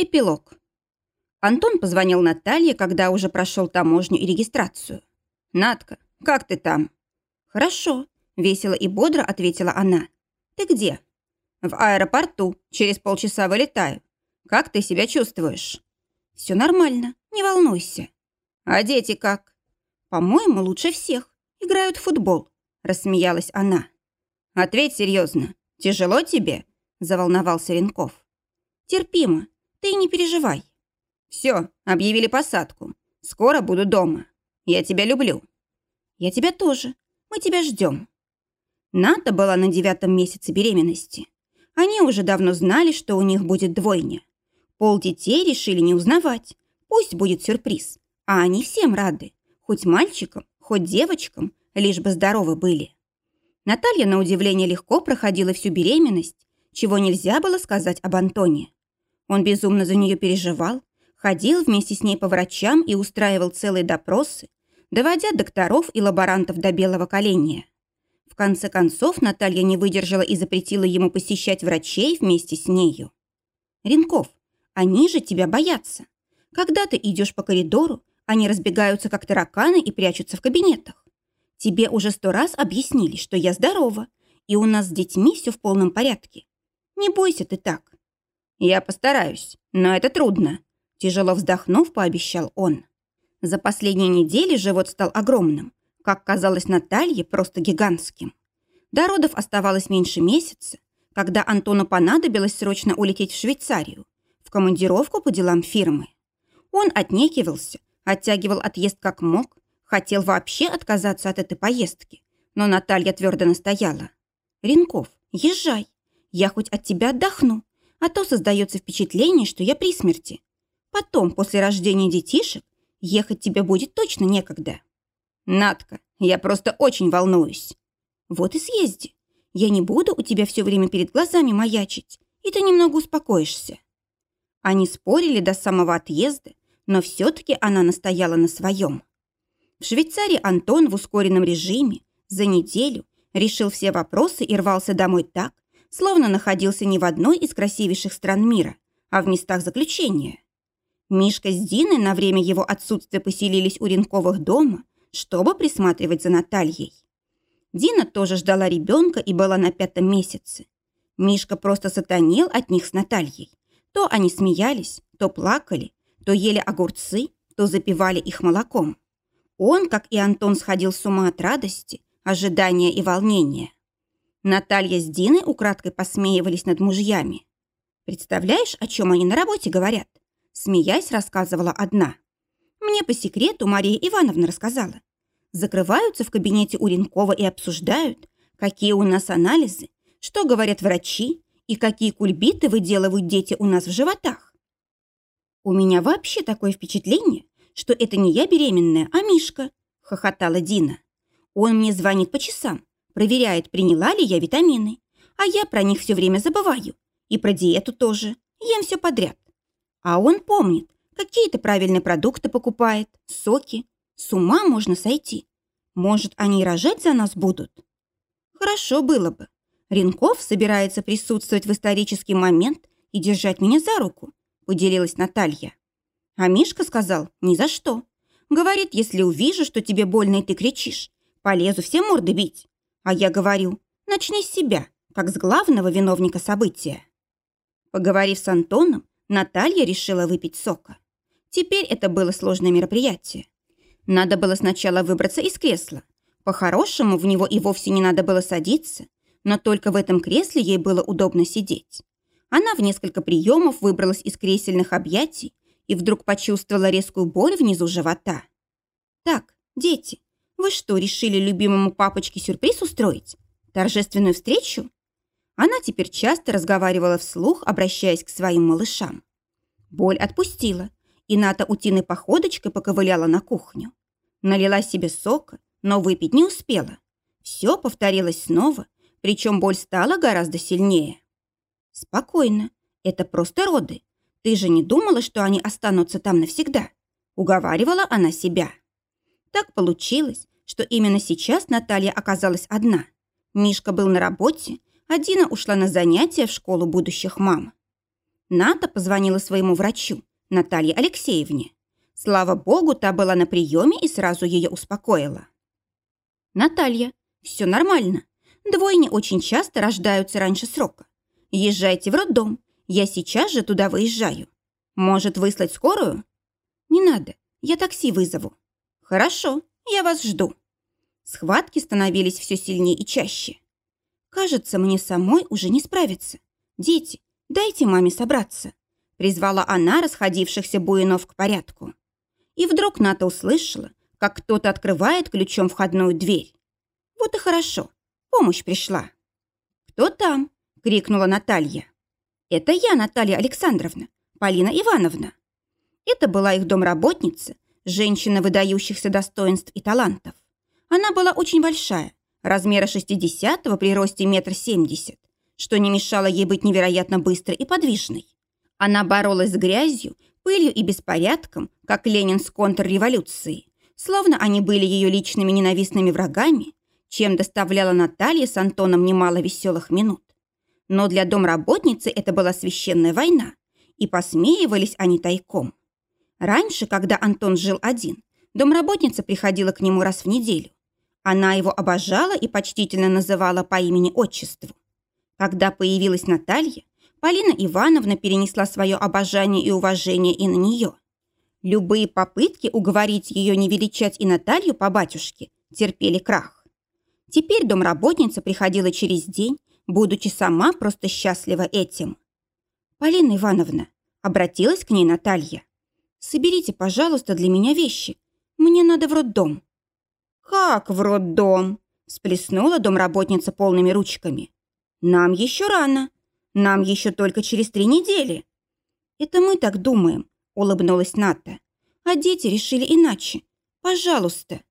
Эпилог. Антон позвонил Наталье, когда уже прошел таможню и регистрацию. «Натка, как ты там?» «Хорошо», – весело и бодро ответила она. «Ты где?» «В аэропорту. Через полчаса вылетаю. Как ты себя чувствуешь?» «Все нормально. Не волнуйся». «А дети как?» «По-моему, лучше всех. Играют в футбол», – рассмеялась она. «Ответь серьезно. Тяжело тебе?» – заволновался Ренков. «Терпимо. Ты не переживай. Все, объявили посадку. Скоро буду дома. Я тебя люблю. Я тебя тоже. Мы тебя ждем. Ната была на девятом месяце беременности. Они уже давно знали, что у них будет двойня. Пол детей решили не узнавать. Пусть будет сюрприз. А они всем рады. Хоть мальчикам, хоть девочкам, лишь бы здоровы были. Наталья, на удивление, легко проходила всю беременность, чего нельзя было сказать об Антоне. Он безумно за нее переживал, ходил вместе с ней по врачам и устраивал целые допросы, доводя докторов и лаборантов до белого коленя. В конце концов Наталья не выдержала и запретила ему посещать врачей вместе с нею. «Ренков, они же тебя боятся. Когда ты идешь по коридору, они разбегаются, как тараканы, и прячутся в кабинетах. Тебе уже сто раз объяснили, что я здорова, и у нас с детьми все в полном порядке. Не бойся ты так. «Я постараюсь, но это трудно», – тяжело вздохнув, пообещал он. За последние недели живот стал огромным, как казалось Наталье, просто гигантским. До родов оставалось меньше месяца, когда Антону понадобилось срочно улететь в Швейцарию, в командировку по делам фирмы. Он отнекивался, оттягивал отъезд как мог, хотел вообще отказаться от этой поездки, но Наталья твердо настояла. «Ренков, езжай, я хоть от тебя отдохну, а то создается впечатление, что я при смерти. Потом, после рождения детишек, ехать тебе будет точно некогда. Надка, я просто очень волнуюсь. Вот и съезди. Я не буду у тебя все время перед глазами маячить, и ты немного успокоишься. Они спорили до самого отъезда, но все-таки она настояла на своем. В Швейцарии Антон в ускоренном режиме за неделю решил все вопросы и рвался домой так, словно находился не в одной из красивейших стран мира, а в местах заключения. Мишка с Диной на время его отсутствия поселились у Ренковых дома, чтобы присматривать за Натальей. Дина тоже ждала ребенка и была на пятом месяце. Мишка просто сатанел от них с Натальей. То они смеялись, то плакали, то ели огурцы, то запивали их молоком. Он, как и Антон, сходил с ума от радости, ожидания и волнения. Наталья с Диной украдкой посмеивались над мужьями. Представляешь, о чем они на работе говорят? Смеясь, рассказывала одна. Мне по секрету Мария Ивановна рассказала. Закрываются в кабинете у Ренкова и обсуждают, какие у нас анализы, что говорят врачи и какие кульбиты выделывают дети у нас в животах. У меня вообще такое впечатление, что это не я беременная, а Мишка, хохотала Дина. Он мне звонит по часам, проверяет, приняла ли я витамины. А я про них все время забываю. И про диету тоже. Ем все подряд. А он помнит, какие-то правильные продукты покупает, соки. С ума можно сойти. Может, они рожать за нас будут? Хорошо было бы. Ренков собирается присутствовать в исторический момент и держать меня за руку, поделилась Наталья. А Мишка сказал, ни за что. Говорит, если увижу, что тебе больно и ты кричишь, полезу все морды бить. А я говорю, начни с себя, как с главного виновника события. Поговорив с Антоном, Наталья решила выпить сока. Теперь это было сложное мероприятие. Надо было сначала выбраться из кресла. По-хорошему, в него и вовсе не надо было садиться, но только в этом кресле ей было удобно сидеть. Она в несколько приемов выбралась из кресельных объятий и вдруг почувствовала резкую боль внизу живота. «Так, дети, вы что, решили любимому папочке сюрприз устроить? Торжественную встречу? Она теперь часто разговаривала вслух, обращаясь к своим малышам. Боль отпустила, и Ната утиной походочкой поковыляла на кухню. Налила себе сока, но выпить не успела. Все повторилось снова, причем боль стала гораздо сильнее. «Спокойно, это просто роды. Ты же не думала, что они останутся там навсегда?» Уговаривала она себя. Так получилось, что именно сейчас Наталья оказалась одна. Мишка был на работе, а Дина ушла на занятия в школу будущих мам. Ната позвонила своему врачу, Наталье Алексеевне. Слава богу, та была на приеме и сразу ее успокоила. «Наталья, все нормально. Двойни очень часто рождаются раньше срока. Езжайте в роддом. Я сейчас же туда выезжаю. Может, выслать скорую? Не надо, я такси вызову. Хорошо, я вас жду. Схватки становились все сильнее и чаще. Кажется, мне самой уже не справиться. Дети, дайте маме собраться. Призвала она расходившихся буинов к порядку. И вдруг Ната услышала, как кто-то открывает ключом входную дверь. Вот и хорошо, помощь пришла. «Кто там?» – крикнула Наталья. «Это я, Наталья Александровна, Полина Ивановна». Это была их домработница, женщина выдающихся достоинств и талантов. Она была очень большая, размера 60-го при росте метр семьдесят, что не мешало ей быть невероятно быстрой и подвижной. Она боролась с грязью, пылью и беспорядком, как Ленин с контрреволюцией, словно они были ее личными ненавистными врагами, чем доставляла Наталья с Антоном немало веселых минут. Но для домработницы это была священная война, и посмеивались они тайком. Раньше, когда Антон жил один, домработница приходила к нему раз в неделю. Она его обожала и почтительно называла по имени-отчеству. Когда появилась Наталья, Полина Ивановна перенесла свое обожание и уважение и на нее. Любые попытки уговорить ее не величать и Наталью по батюшке терпели крах. Теперь домработница приходила через день, будучи сама просто счастлива этим. «Полина Ивановна», — обратилась к ней Наталья, «соберите, пожалуйста, для меня вещи. Мне надо в роддом». «Как в роддом?» – сплеснула домработница полными ручками. «Нам еще рано. Нам еще только через три недели». «Это мы так думаем», – улыбнулась Ната. «А дети решили иначе. Пожалуйста».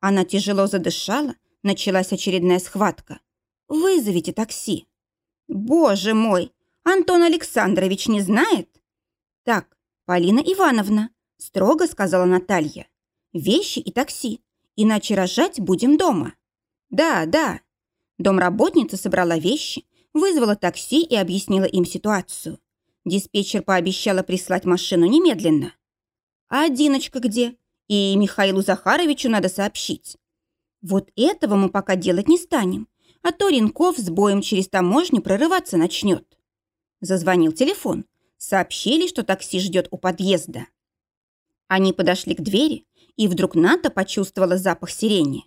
Она тяжело задышала, началась очередная схватка. «Вызовите такси». «Боже мой! Антон Александрович не знает?» «Так, Полина Ивановна», – строго сказала Наталья. «Вещи и такси. Иначе рожать будем дома». «Да, да». Домработница собрала вещи, вызвала такси и объяснила им ситуацию. Диспетчер пообещала прислать машину немедленно. «А Диночка где? И Михаилу Захаровичу надо сообщить». «Вот этого мы пока делать не станем, а то Ренков с боем через таможню прорываться начнет». Зазвонил телефон. Сообщили, что такси ждет у подъезда. Они подошли к двери, и вдруг Ната почувствовала запах сирени.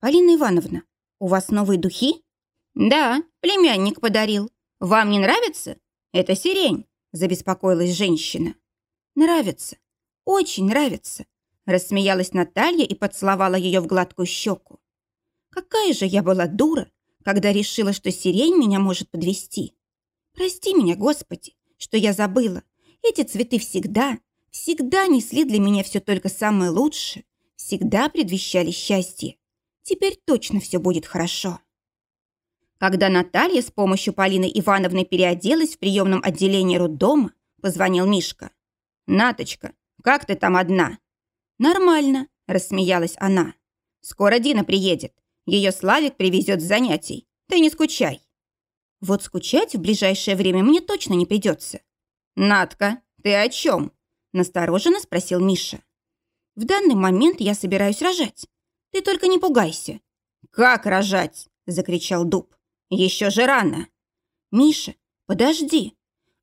«Полина Ивановна, у вас новые духи?» «Да, племянник подарил. Вам не нравится? Это сирень», – забеспокоилась женщина. «Нравится. Очень нравится», – рассмеялась Наталья и поцеловала ее в гладкую щеку. «Какая же я была дура, когда решила, что сирень меня может подвести. Прости меня, Господи, что я забыла. Эти цветы всегда, всегда несли для меня все только самое лучшее, всегда предвещали счастье. Теперь точно все будет хорошо. Когда Наталья с помощью Полины Ивановны переоделась в приемном отделении роддома, позвонил Мишка. «Наточка, как ты там одна?» «Нормально», – рассмеялась она. «Скоро Дина приедет. Ее Славик привезет с занятий. Ты не скучай». «Вот скучать в ближайшее время мне точно не придется». «Натка, ты о чем?» Настороженно спросил Миша. «В данный момент я собираюсь рожать. Ты только не пугайся». «Как рожать?» – закричал Дуб. «Еще же рано». «Миша, подожди».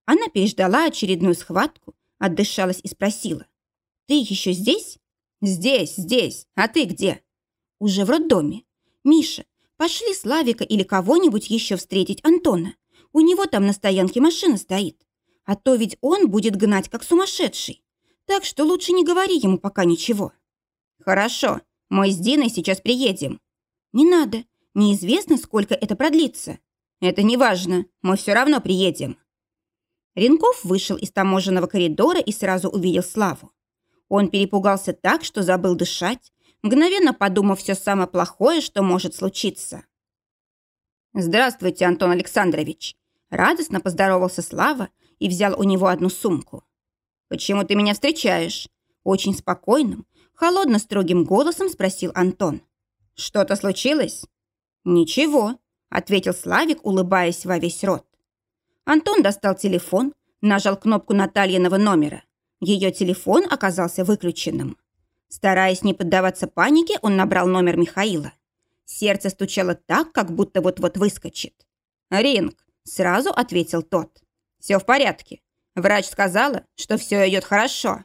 Она переждала очередную схватку, отдышалась и спросила. «Ты еще здесь?» «Здесь, здесь. А ты где?» «Уже в роддоме. Миша, пошли Славика или кого-нибудь еще встретить Антона. У него там на стоянке машина стоит. А то ведь он будет гнать, как сумасшедший. Так что лучше не говори ему пока ничего. Хорошо, мы с Диной сейчас приедем. Не надо, неизвестно, сколько это продлится. Это не важно, мы все равно приедем. Ренков вышел из таможенного коридора и сразу увидел Славу. Он перепугался так, что забыл дышать, мгновенно подумав все самое плохое, что может случиться. «Здравствуйте, Антон Александрович!» Радостно поздоровался Слава и взял у него одну сумку. «Почему ты меня встречаешь?» Очень спокойным, холодно-строгим голосом спросил Антон. «Что-то случилось?» «Ничего», — ответил Славик, улыбаясь во весь рот. Антон достал телефон, Нажал кнопку Натальиного номера. Ее телефон оказался выключенным. Стараясь не поддаваться панике, он набрал номер Михаила. Сердце стучало так, как будто вот-вот выскочит. «Ринг», — сразу ответил тот. «Все в порядке. Врач сказала, что все идет хорошо».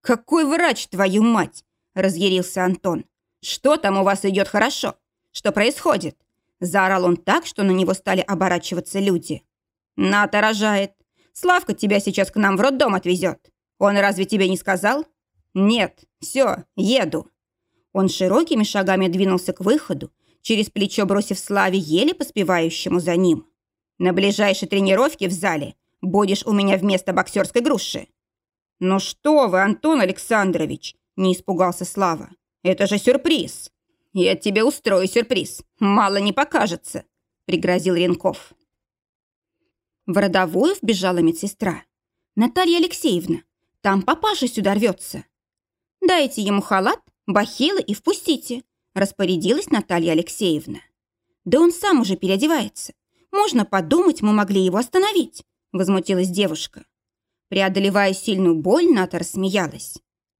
«Какой врач, твою мать?» – разъярился Антон. «Что там у вас идет хорошо? Что происходит?» Заорал он так, что на него стали оборачиваться люди. «Ната рожает. Славка тебя сейчас к нам в роддом отвезет. Он разве тебе не сказал?» «Нет, все, еду». Он широкими шагами двинулся к выходу, через плечо бросив Славе еле поспевающему за ним. «На ближайшей тренировке в зале будешь у меня вместо боксерской груши». «Ну что вы, Антон Александрович!» – не испугался Слава. «Это же сюрприз!» «Я тебе устрою сюрприз. Мало не покажется», – пригрозил Ренков. В родовую вбежала медсестра. «Наталья Алексеевна, там папаша сюда рвется». «Дайте ему халат, бахилы и впустите», – распорядилась Наталья Алексеевна. «Да он сам уже переодевается. Можно подумать, мы могли его остановить», – возмутилась девушка. Преодолевая сильную боль, Ната рассмеялась.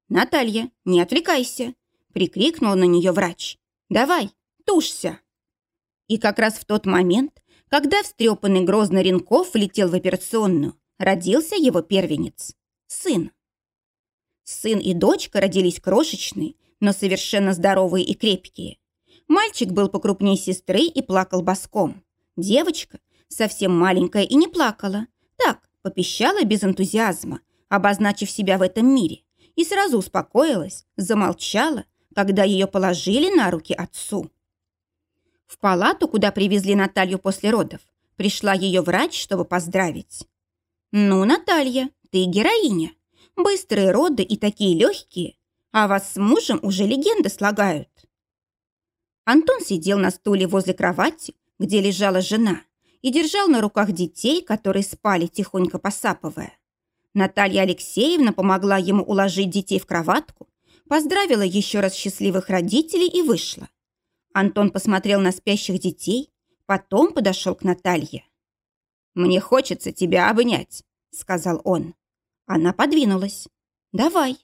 «Наталья, не отвлекайся!» – прикрикнул на нее врач. «Давай, тушься!» И как раз в тот момент, когда встрепанный грозный Ренков влетел в операционную, родился его первенец – сын. Сын и дочка родились крошечные, но совершенно здоровые и крепкие. Мальчик был покрупнее сестры и плакал боском. Девочка, совсем маленькая и не плакала, так, попищала без энтузиазма, обозначив себя в этом мире, и сразу успокоилась, замолчала, когда ее положили на руки отцу. В палату, куда привезли Наталью после родов, пришла ее врач, чтобы поздравить. «Ну, Наталья, ты героиня. Быстрые роды и такие легкие, а вас с мужем уже легенды слагают». Антон сидел на стуле возле кровати, где лежала жена, и держал на руках детей, которые спали, тихонько посапывая. Наталья Алексеевна помогла ему уложить детей в кроватку, поздравила еще раз счастливых родителей и вышла. Антон посмотрел на спящих детей, потом подошел к Наталье. «Мне хочется тебя обнять», — сказал он. Она подвинулась. «Давай».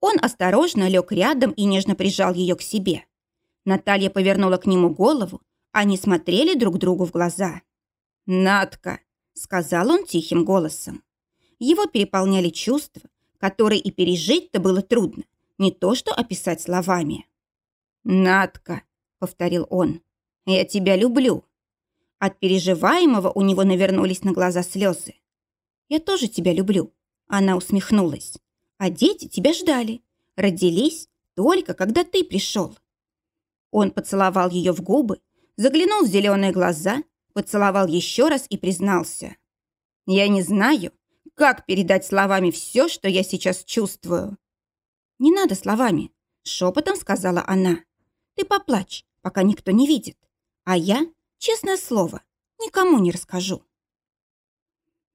Он осторожно лег рядом и нежно прижал ее к себе. Наталья повернула к нему голову, они смотрели друг другу в глаза. «Надка», — сказал он тихим голосом. Его переполняли чувства, которые и пережить-то было трудно, не то что описать словами. «Надка», — повторил он, — «я тебя люблю». От переживаемого у него навернулись на глаза слезы. «Я тоже тебя люблю», — она усмехнулась. «А дети тебя ждали, родились только когда ты пришел». Он поцеловал ее в губы, заглянул в зеленые глаза Поцеловал еще раз и признался. «Я не знаю, как передать словами все, что я сейчас чувствую». «Не надо словами», — шепотом сказала она. «Ты поплачь, пока никто не видит. А я, честное слово, никому не расскажу».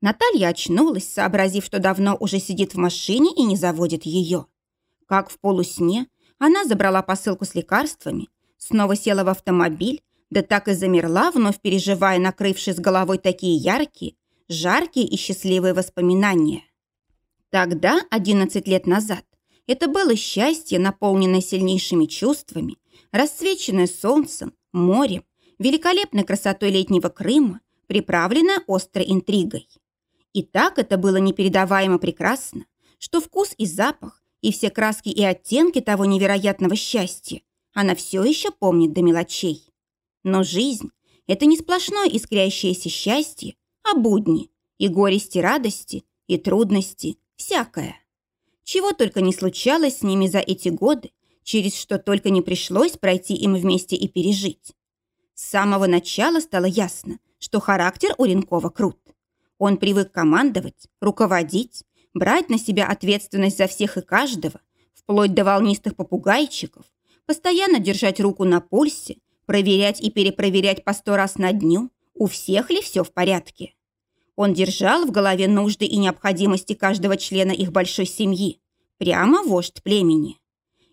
Наталья очнулась, сообразив, что давно уже сидит в машине и не заводит ее. Как в полусне, она забрала посылку с лекарствами, снова села в автомобиль да так и замерла, вновь переживая накрывшие с головой такие яркие, жаркие и счастливые воспоминания. Тогда, 11 лет назад, это было счастье, наполненное сильнейшими чувствами, расцвеченное солнцем, морем, великолепной красотой летнего Крыма, приправленное острой интригой. И так это было непередаваемо прекрасно, что вкус и запах, и все краски и оттенки того невероятного счастья она все еще помнит до мелочей. Но жизнь – это не сплошное искрящееся счастье, а будни, и горести, радости, и трудности, всякое. Чего только не случалось с ними за эти годы, через что только не пришлось пройти им вместе и пережить. С самого начала стало ясно, что характер у Ренкова крут. Он привык командовать, руководить, брать на себя ответственность за всех и каждого, вплоть до волнистых попугайчиков, постоянно держать руку на пульсе, проверять и перепроверять по сто раз на дню, у всех ли все в порядке. Он держал в голове нужды и необходимости каждого члена их большой семьи, прямо вождь племени.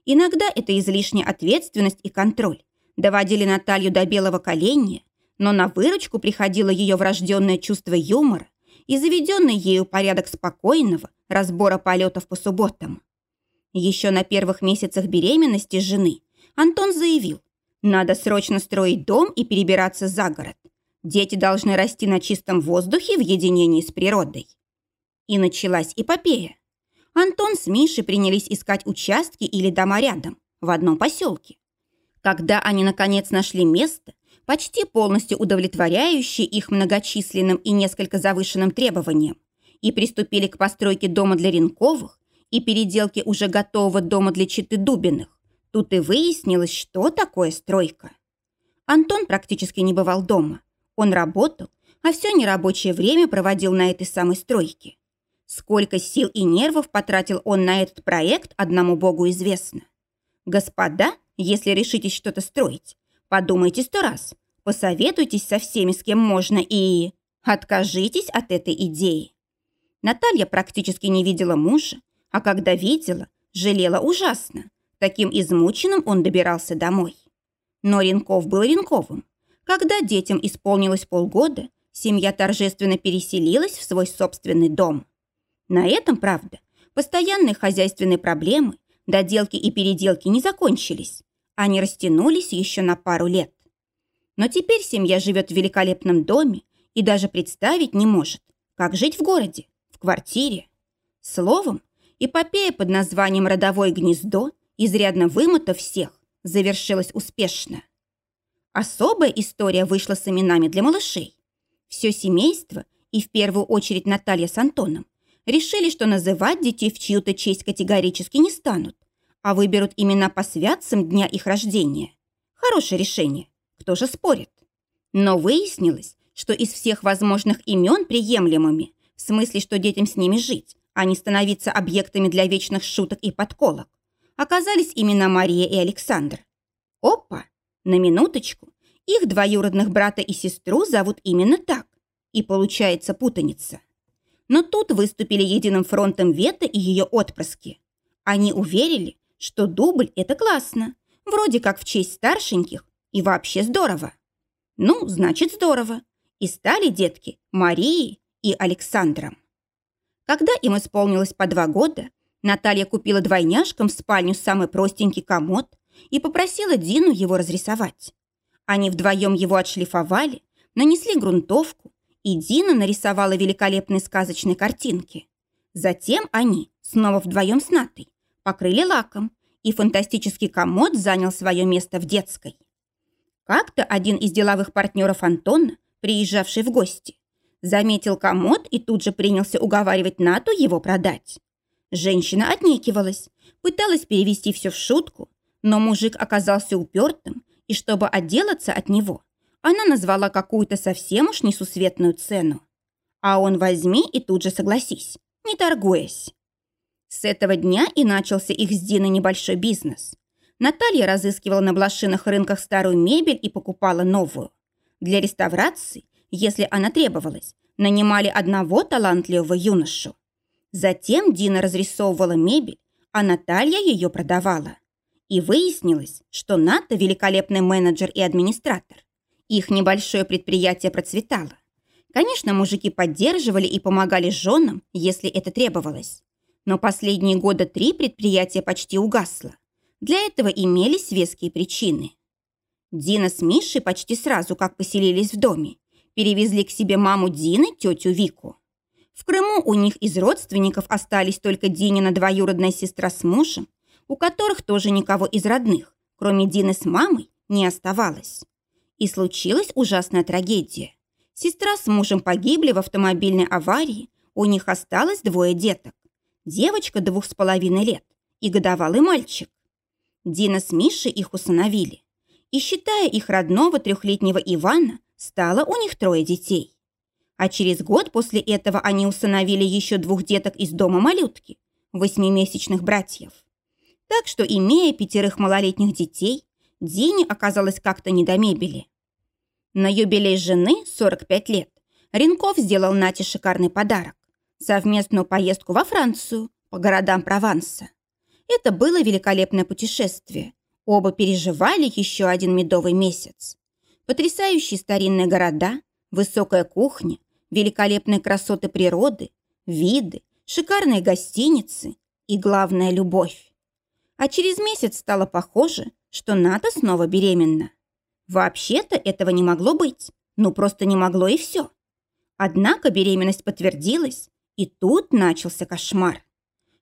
Иногда это излишняя ответственность и контроль доводили Наталью до белого коленя, но на выручку приходило ее врожденное чувство юмора и заведенный ею порядок спокойного разбора полетов по субботам. Еще на первых месяцах беременности жены Антон заявил, надо срочно строить дом и перебираться за город. Дети должны расти на чистом воздухе в единении с природой. И началась эпопея. Антон с Мишей принялись искать участки или дома рядом, в одном поселке. Когда они, наконец, нашли место, почти полностью удовлетворяющее их многочисленным и несколько завышенным требованиям, и приступили к постройке дома для Ренковых и переделке уже готового дома для Читы Дубиных, тут и выяснилось, что такое стройка. Антон практически не бывал дома. Он работал, а все нерабочее время проводил на этой самой стройке. Сколько сил и нервов потратил он на этот проект, одному богу известно. Господа, если решитесь что-то строить, подумайте сто раз, посоветуйтесь со всеми, с кем можно, и откажитесь от этой идеи. Наталья практически не видела мужа, а когда видела, жалела ужасно. Таким измученным он добирался домой. Но Ренков был Ренковым. Когда детям исполнилось полгода, семья торжественно переселилась в свой собственный дом. На этом, правда, постоянные хозяйственные проблемы, доделки и переделки не закончились. Они растянулись еще на пару лет. Но теперь семья живет в великолепном доме и даже представить не может, как жить в городе, в квартире. Словом, эпопея под названием «Родовое гнездо», изрядно вымотав всех, завершилась успешно. Особая история вышла с именами для малышей. Все семейство, и в первую очередь Наталья с Антоном, решили, что называть детей в чью-то честь категорически не станут, а выберут имена по святцам дня их рождения. Хорошее решение. Кто же спорит? Но выяснилось, что из всех возможных имен приемлемыми, в смысле, что детям с ними жить, а не становиться объектами для вечных шуток и подколок, оказались имена Мария и Александр. Опа! На минуточку, их двоюродных брата и сестру зовут именно так. И получается путаница. Но тут выступили единым фронтом Вета и ее отпрыски. Они уверили, что дубль – это классно, вроде как в честь старшеньких, и вообще здорово. Ну, значит, здорово. И стали детки Марии и Александром. Когда им исполнилось по два года, Наталья купила двойняшкам в спальню самый простенький комод, и попросила Дину его разрисовать. Они вдвоем его отшлифовали, нанесли грунтовку, и Дина нарисовала великолепные сказочные картинки. Затем они, снова вдвоем с Натой, покрыли лаком, и фантастический комод занял свое место в детской. Как-то один из деловых партнеров Антона, приезжавший в гости, заметил комод и тут же принялся уговаривать Нату его продать. Женщина отнекивалась, пыталась перевести все в шутку, но мужик оказался упертым, и чтобы отделаться от него, она назвала какую-то совсем уж несусветную цену. А он возьми и тут же согласись, не торгуясь. С этого дня и начался их с Диной небольшой бизнес. Наталья разыскивала на блошиных рынках старую мебель и покупала новую. Для реставрации, если она требовалась, нанимали одного талантливого юношу. Затем Дина разрисовывала мебель, а Наталья ее продавала. И выяснилось, что НАТО – великолепный менеджер и администратор. Их небольшое предприятие процветало. Конечно, мужики поддерживали и помогали женам, если это требовалось. Но последние года три предприятие почти угасло. Для этого имелись веские причины. Дина с Мишей почти сразу, как поселились в доме, перевезли к себе маму Дины, тетю Вику. В Крыму у них из родственников остались только Динина двоюродная сестра с мужем у которых тоже никого из родных, кроме Дины с мамой, не оставалось. И случилась ужасная трагедия. Сестра с мужем погибли в автомобильной аварии, у них осталось двое деток. Девочка двух с половиной лет и годовалый мальчик. Дина с Мишей их усыновили. И, считая их родного трехлетнего Ивана, стало у них трое детей. А через год после этого они усыновили еще двух деток из дома малютки, восьмимесячных братьев. Так что, имея пятерых малолетних детей, Дине оказалось как-то не до мебели. На юбилей жены, 45 лет, Ренков сделал Нате шикарный подарок – совместную поездку во Францию по городам Прованса. Это было великолепное путешествие. Оба переживали еще один медовый месяц. Потрясающие старинные города, высокая кухня, великолепные красоты природы, виды, шикарные гостиницы и, главное, любовь. А через месяц стало похоже, что Ната снова беременна. Вообще-то этого не могло быть, ну просто не могло и все. Однако беременность подтвердилась, и тут начался кошмар.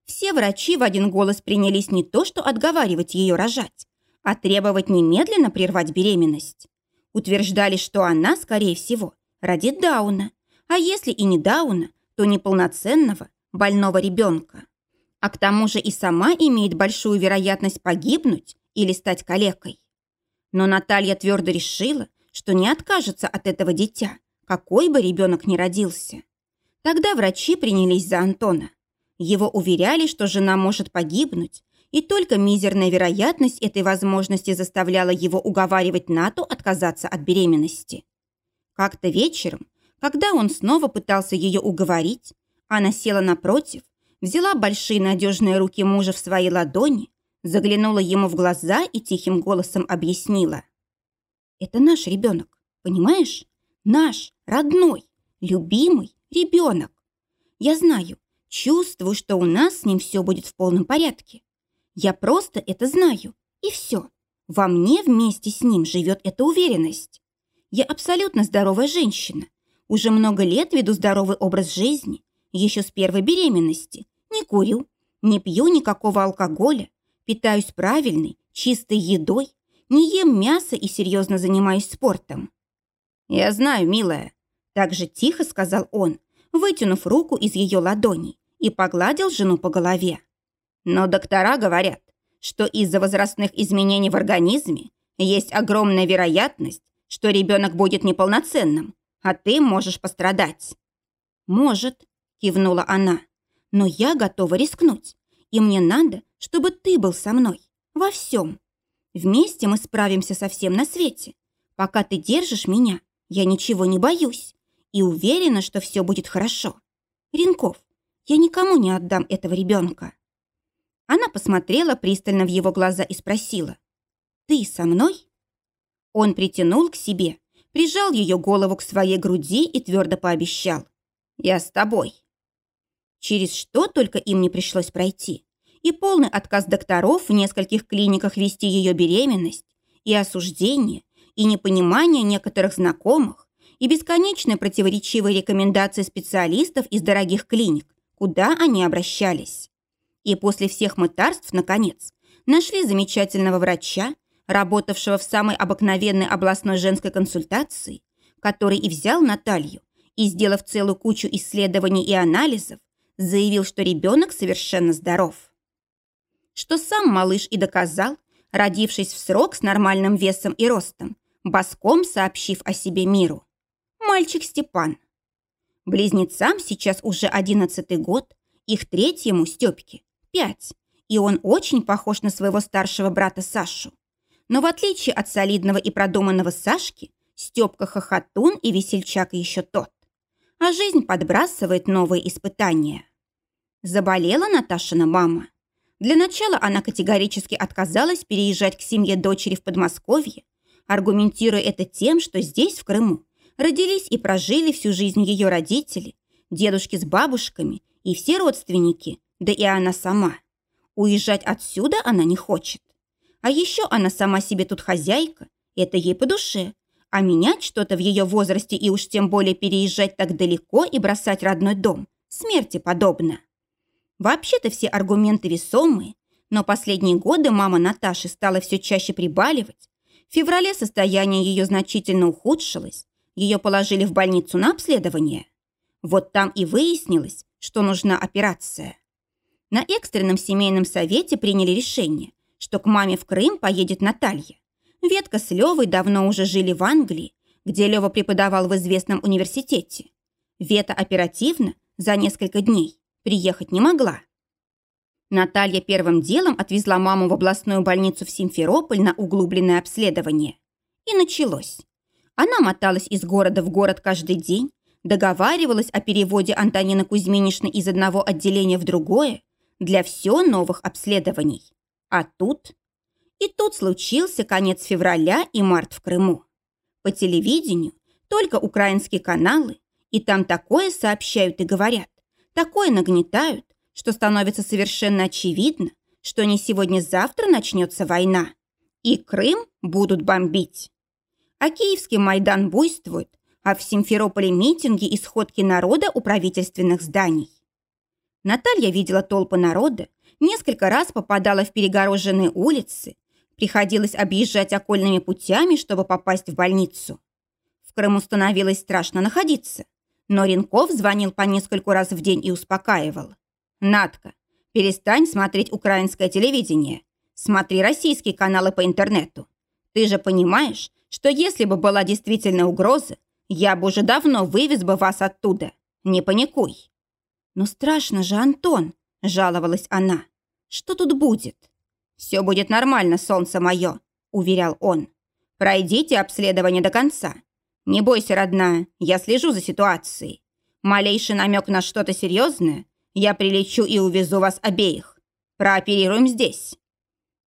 Все врачи в один голос принялись не то что отговаривать ее рожать, а требовать немедленно прервать беременность. Утверждали, что она, скорее всего, родит Дауна, а если и не Дауна, то неполноценного, больного ребенка. А к тому же и сама имеет большую вероятность погибнуть или стать калекой. Но Наталья твердо решила, что не откажется от этого дитя, какой бы ребенок ни родился. Тогда врачи принялись за Антона. Его уверяли, что жена может погибнуть, и только мизерная вероятность этой возможности заставляла его уговаривать Нату отказаться от беременности. Как-то вечером, когда он снова пытался ее уговорить, она села напротив, взяла большие надежные руки мужа в свои ладони, заглянула ему в глаза и тихим голосом объяснила. «Это наш ребенок, понимаешь? Наш, родной, любимый ребенок. Я знаю, чувствую, что у нас с ним все будет в полном порядке. Я просто это знаю, и все. Во мне вместе с ним живет эта уверенность. Я абсолютно здоровая женщина. Уже много лет веду здоровый образ жизни, еще с первой беременности. Не курю, не пью никакого алкоголя, питаюсь правильной, чистой едой, не ем мясо и серьезно занимаюсь спортом. «Я знаю, милая», – так же тихо сказал он, вытянув руку из ее ладоней и погладил жену по голове. Но доктора говорят, что из-за возрастных изменений в организме есть огромная вероятность, что ребенок будет неполноценным, а ты можешь пострадать. «Может», – кивнула она, – «но я готова рискнуть, и мне надо, чтобы ты был со мной во всем. Вместе мы справимся со всем на свете. Пока ты держишь меня, я ничего не боюсь и уверена, что все будет хорошо. Ренков, я никому не отдам этого ребенка». Она посмотрела пристально в его глаза и спросила. «Ты со мной?» Он притянул к себе, прижал ее голову к своей груди и твердо пообещал. «Я с тобой». Через что только им не пришлось пройти. И полный отказ докторов в нескольких клиниках вести ее беременность, и осуждение, и непонимание некоторых знакомых, и бесконечные противоречивые рекомендации специалистов из дорогих клиник, куда они обращались. И после всех мытарств, наконец, нашли замечательного врача, работавшего в самой обыкновенной областной женской консультации, который и взял Наталью и, сделав целую кучу исследований и анализов, заявил, что ребенок совершенно здоров. Что сам малыш и доказал, родившись в срок с нормальным весом и ростом, боском сообщив о себе миру. Мальчик Степан. Близнецам сейчас уже одиннадцатый год, их третьему, Степке, пять, и он очень похож на своего старшего брата Сашу. Но в отличие от солидного и продуманного Сашки, Степка хохотун и весельчак еще тот. А жизнь подбрасывает новые испытания. Заболела Наташина мама. Для начала она категорически отказалась переезжать к семье дочери в Подмосковье, аргументируя это тем, что здесь, в Крыму, родились и прожили всю жизнь ее родители, дедушки с бабушками и все родственники, да и она сама. Уезжать отсюда она не хочет. А еще она сама себе тут хозяйка, это ей по душе. А менять что-то в ее возрасте и уж тем более переезжать так далеко и бросать родной дом смерти подобно. Вообще-то все аргументы весомые, но последние годы мама Наташи стала все чаще прибаливать. В феврале состояние ее значительно ухудшилось. Ее положили в больницу на обследование. Вот там и выяснилось, что нужна операция. На экстренном семейном совете приняли решение, что к маме в Крым поедет Наталья. Ветка с Левой давно уже жили в Англии, где Лева преподавал в известном университете. Вета оперативно, за несколько дней, приехать не могла. Наталья первым делом отвезла маму в областную больницу в Симферополь на углубленное обследование. И началось. Она моталась из города в город каждый день, договаривалась о переводе Антонины Кузьминишны из одного отделения в другое, для все новых обследований. А тут... И тут случился конец февраля и март в Крыму. По телевидению только украинские каналы, И там такое сообщают и говорят, такое нагнетают, что становится совершенно очевидно, что не сегодня-завтра начнется война. И Крым будут бомбить. А киевский Майдан буйствует, а в Симферополе митинги и сходки народа у правительственных зданий. Наталья видела толпы народа, несколько раз попадала в перегороженные улицы, приходилось объезжать окольными путями, чтобы попасть в больницу. В Крыму становилось страшно находиться, но Ренков звонил по нескольку раз в день и успокаивал. «Надка, перестань смотреть украинское телевидение. Смотри российские каналы по интернету. Ты же понимаешь, что если бы была действительно угроза, я бы уже давно вывез бы вас оттуда. Не паникуй». «Но страшно же, Антон», – жаловалась она. «Что тут будет?» «Все будет нормально, солнце мое», – уверял он. «Пройдите обследование до конца. Не бойся, родная, я слежу за ситуацией. Малейший намек на что-то серьезное, я прилечу и увезу вас обеих. Прооперируем здесь».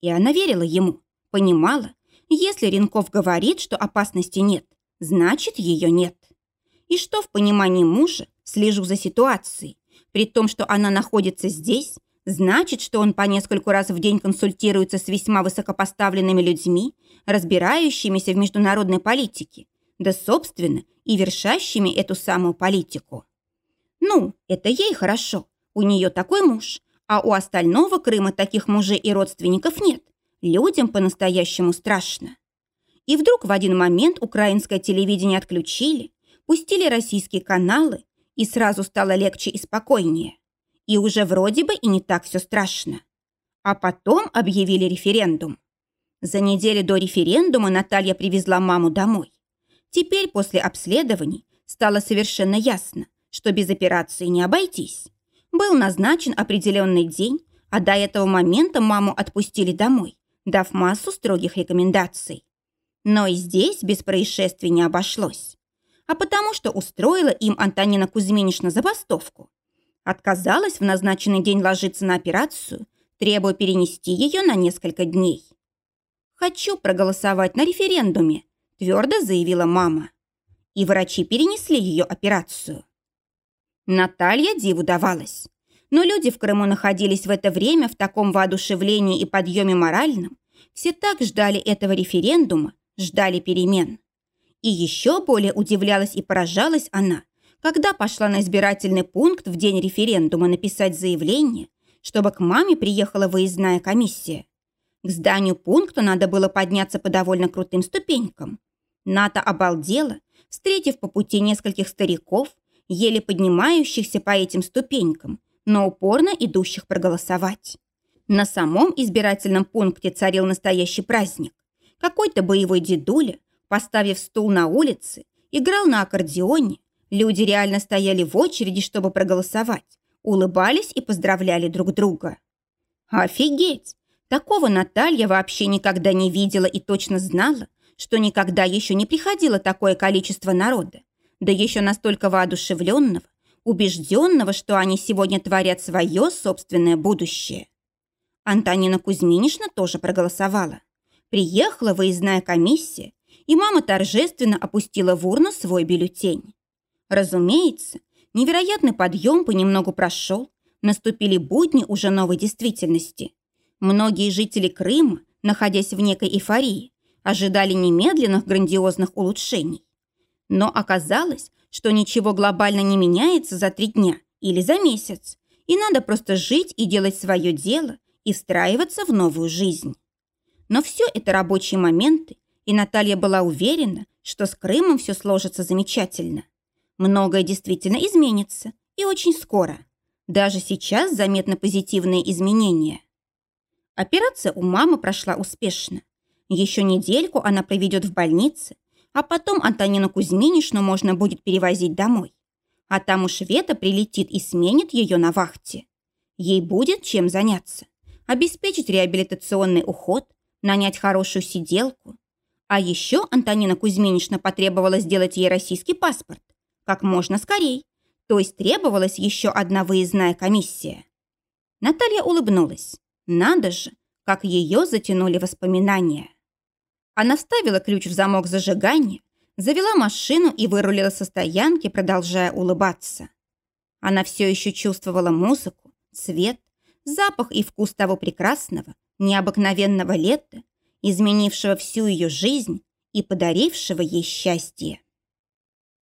И она верила ему, понимала, если Ренков говорит, что опасности нет, значит, ее нет. И что в понимании мужа слежу за ситуацией, при том, что она находится здесь, значит, что он по нескольку раз в день консультируется с весьма высокопоставленными людьми, разбирающимися в международной политике, да, собственно, и вершащими эту самую политику. Ну, это ей хорошо, у нее такой муж, а у остального Крыма таких мужей и родственников нет. Людям по-настоящему страшно. И вдруг в один момент украинское телевидение отключили, пустили российские каналы, и сразу стало легче и спокойнее. И уже вроде бы и не так все страшно. А потом объявили референдум. За неделю до референдума Наталья привезла маму домой. Теперь после обследований стало совершенно ясно, что без операции не обойтись. Был назначен определенный день, а до этого момента маму отпустили домой, дав массу строгих рекомендаций. Но и здесь без происшествий не обошлось а потому что устроила им Антонина Кузьминишна забастовку. Отказалась в назначенный день ложиться на операцию, требуя перенести ее на несколько дней. «Хочу проголосовать на референдуме», – твердо заявила мама. И врачи перенесли ее операцию. Наталья диву давалась. Но люди в Крыму находились в это время в таком воодушевлении и подъеме моральном, все так ждали этого референдума, ждали перемен. И еще более удивлялась и поражалась она, когда пошла на избирательный пункт в день референдума написать заявление, чтобы к маме приехала выездная комиссия. К зданию пункта надо было подняться по довольно крутым ступенькам. Ната обалдела, встретив по пути нескольких стариков, еле поднимающихся по этим ступенькам, но упорно идущих проголосовать. На самом избирательном пункте царил настоящий праздник. Какой-то боевой дедуля Поставив стул на улице, играл на аккордеоне. Люди реально стояли в очереди, чтобы проголосовать, улыбались и поздравляли друг друга. Офигеть! Такого Наталья вообще никогда не видела и точно знала, что никогда еще не приходило такое количество народа, да еще настолько воодушевленного, убежденного, что они сегодня творят свое собственное будущее. Антонина Кузьминишна тоже проголосовала. Приехала выездная комиссия, и мама торжественно опустила в урну свой бюллетень. Разумеется, невероятный подъем понемногу прошел, наступили будни уже новой действительности. Многие жители Крыма, находясь в некой эйфории, ожидали немедленных грандиозных улучшений. Но оказалось, что ничего глобально не меняется за три дня или за месяц, и надо просто жить и делать свое дело и встраиваться в новую жизнь. Но все это рабочие моменты, и Наталья была уверена, что с Крымом все сложится замечательно. Многое действительно изменится, и очень скоро. Даже сейчас заметны позитивные изменения. Операция у мамы прошла успешно. Еще недельку она проведет в больнице, а потом Антонину Кузьминишну можно будет перевозить домой. А там уж Вета прилетит и сменит ее на вахте. Ей будет чем заняться. Обеспечить реабилитационный уход, нанять хорошую сиделку, а еще Антонина Кузьминична потребовала сделать ей российский паспорт. Как можно скорей. То есть требовалась еще одна выездная комиссия. Наталья улыбнулась. Надо же, как ее затянули воспоминания. Она вставила ключ в замок зажигания, Завела машину и вырулила со стоянки, продолжая улыбаться. Она все еще чувствовала музыку, цвет, запах и вкус того прекрасного, необыкновенного лета, изменившего всю ее жизнь и подарившего ей счастье.